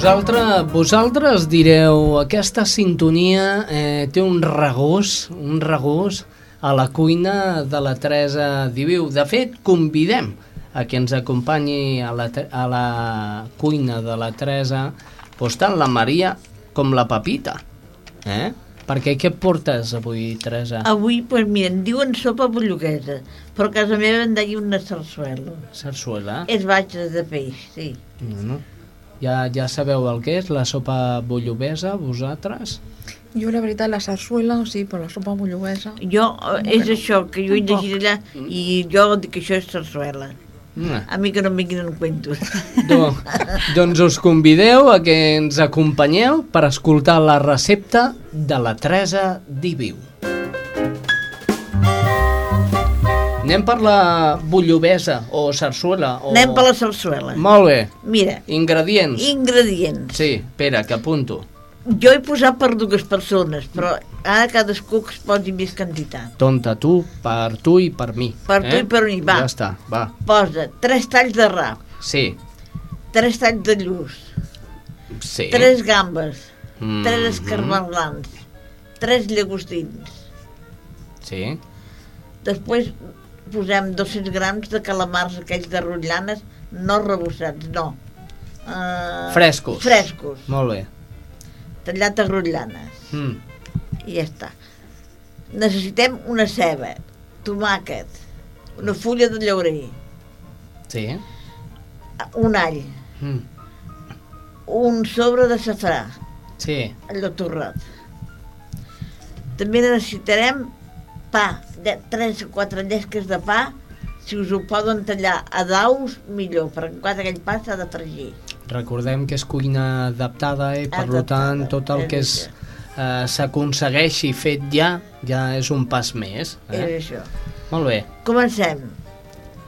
Vosaltres, vosaltres direu, aquesta sintonia eh, té un regús, un regús a la cuina de la Teresa Diviu. De fet, convidem a que ens acompanyi a la, a la cuina de la Teresa doncs tant la Maria com la Pepita. Eh? Perquè què portes avui, Teresa? Avui, pues, mira, em diuen sopa bolloguesa, però a casa meva en deia una sarsuela. Sarsuela? És batxa de peix, sí. Bueno, ja, ja sabeu el que és, la sopa bollovesa, vosaltres? Jo, la veritat, la sarsuela, sí, però la sopa bolloguesa... Jo, eh, és no? això, que jo he llegit allà, i jo dic que això és sarsuela. Mm. A mi que no em vinguin en cuentos. Do, doncs us convideu a que ens acompanyeu per escoltar la recepta de la Teresa Diviu. Anem per la bollovesa o sarsuela. O... Anem per la sarsuela. Molt bé. Mira, Ingredients. ingredients. Sí, espera, que apunto. Jo he posat per dues persones, però ara cadascú que es posi més quantitat. Tonta, tu, per tu i per mi. Per tu i per mi, va. Ja està, va. Posa tres talls de rap, Sí, tres talls de lluç, sí. tres gambes, Mhm. tres escarmelans, tres llagostins. Sí, Després posem 200 grams de calamars aquells de rotllanes, no rebossats, no. Uh, Frescos. Frescos, molt bé. tallat a rotllanes. Mm. I ja està. Necessitem una ceba, tomàquet, una fulla de llaurer, Sí. un all, Mm. un sobre de safrà, Sí. allò torrat. També necessitarem pa, de 3 o 4 llesques de pa, si us ho poden tallar a daus, millor, perquè quan aquell pa s'ha de fregir. Recordem que és cuina adaptada i per Adaptada, tant tot el és que és eh, s'aconsegueixi fet ja, ja és un pas més. Eh? Eh? És això. Molt bé. Comencem.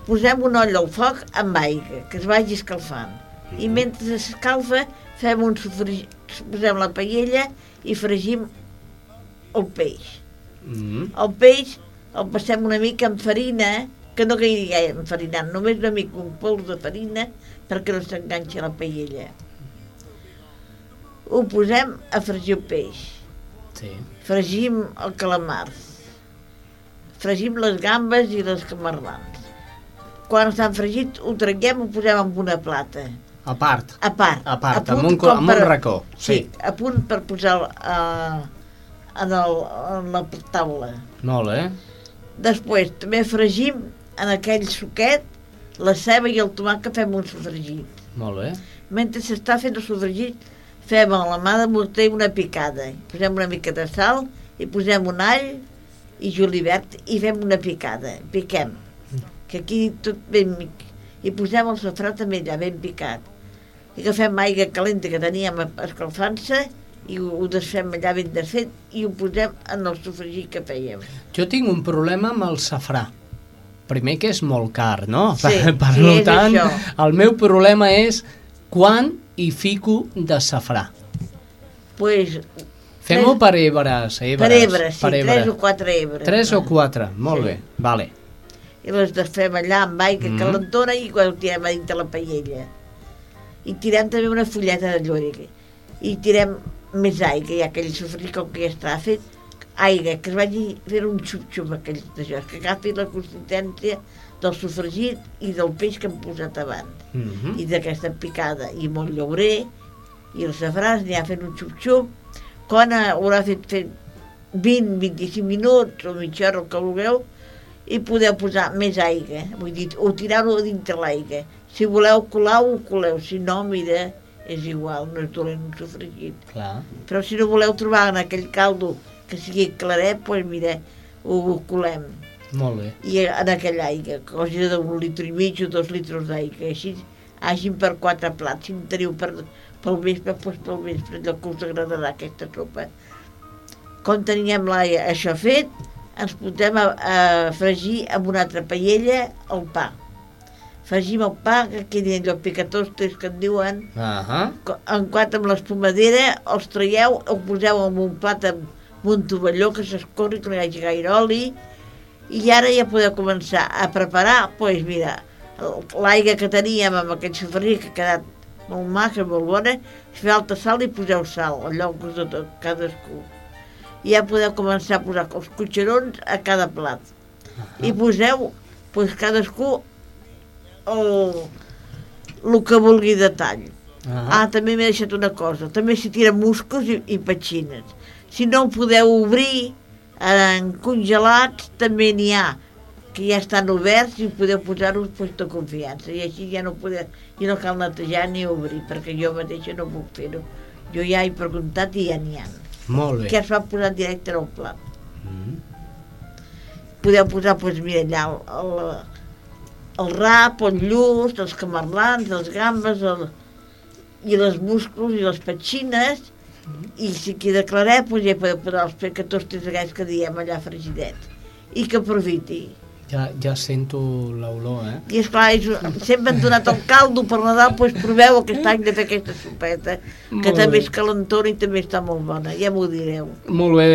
Posem una olla al foc amb aigua, que es vagi escalfant. I mentre s'escalfa, fem un sofregit, posem la paella i fregim el peix. Mm. El peix el passem una mica amb farina, que no caigui gaire enfarinant, només una mica un pols de farina perquè no s'enganxi a la paella. Ho posem a fregir el peix. Sí. Fregim el calamar. Fregim les gambes i les camarlans. Quan estan fregits, ho traguem i ho posem en una plata. A part. A part. A part, punt amb un amb un racó, sí. a punt per posar uh, en, el, en la taula. Molt bé. Després també fregim en aquell suquet la ceba i el tomàquet fem un sofregit. Molt bé. Mentre s'està fent el sofregit, fem a la mà de morter una picada. Posem una mica de sal i posem un all i julivert i fem una picada. Piquem. Que aquí tot ben... mic- I posem el safrà també allà ben picat. I agafem aigua calenta que teníem escalfant-se i ho, ho desfem allà ben desfet i ho posem en el sofregit que fèiem. Jo tinc un problema amb el safrà. Primer que és molt car, no? Sí, per per sí, tant, això. el meu problema és quan hi fico de safrà. Pues, Fem-ho per ebres, ebres. per ebres, sí, per ebre. tres o quatre ebres. Tres o va. quatre, molt Sí. bé, vale. i les desfem allà amb aigua mm. calentona i quan ho tirem a dintre la paella. I tirem també una fulleta de llori. I tirem més aigua, ja que el sofregit com que ja està fet, aigua, que es vagi fer un xup-xup aquell d'això, que agafi la consistència del sofregit i del peix que hem posat abans. Mm -hmm. I d'aquesta picada, i molt llaurer, i els safrans anirà fent un xup-xup. Quan haurà fet, fet 20-25 minuts o mitja hora, el que vulgueu, i podeu posar més aigua, vull dir, o tirar-ho dintre l'aigua. Si voleu colar, ho coleu, si no, mira, és igual, no és dolent un sofregit. Clar. Però si no voleu trobar en aquell caldo que sigui claret, doncs mira, ho, ho colem. Molt bé. I en aquella aigua, cosa d'un litre i mig o dos litres d'aigua, així hagin per quatre plats, si en teniu per, pel vespre, doncs pel vespre, allò que us agradarà aquesta sopa. Quan teníem això fet, ens posem a, a fregir amb una altra paella el pa. Fregim el pa, que quedi allò picatostes que en diuen, Ahà. Co- en quant amb l'espumadera, els traieu, ho poseu en un plat amb un tovalló que s'escorri, que no hi hagi gaire oli, i ara ja podeu començar a preparar, doncs mira, el- l'aigua que teníem amb aquest sofregit que ha quedat molt maca, molt bona, si falta sal i poseu sal, allò que us de cadascú. I ja podeu començar a posar els cotxerons a cada plat. I poseu, doncs cadascú el, el que vulgui de tall. Ah, també m'he deixat una cosa. També s'hi tira muscos i, i petxines. Si no ho podeu obrir en congelats, també n'hi ha que ja estan oberts i podeu posar-los pues, de confiança. I així ja no, podeu, i no cal netejar ni obrir, perquè jo mateixa no puc fer-ho. Jo ja he preguntat i ja n'hi ha. Molt bé. Que es va posar directe al plat. Mm. Podeu posar, doncs, mira, allà el, el, el rap, el lluç, els camarlans, els gambes, el, i les musclos i les petxines, i si queda claret, doncs ja podeu posar els pecatostes aquests que diem allà fregidets. I que aprofiti. Ja, ja sento l'olor, eh? I esclar, és, sempre han donat el caldo per Nadal, doncs proveu aquest any de fer aquesta sopeta, que Molt també bé. és calentona i també està molt bona, ja m'ho direu. Molt bé.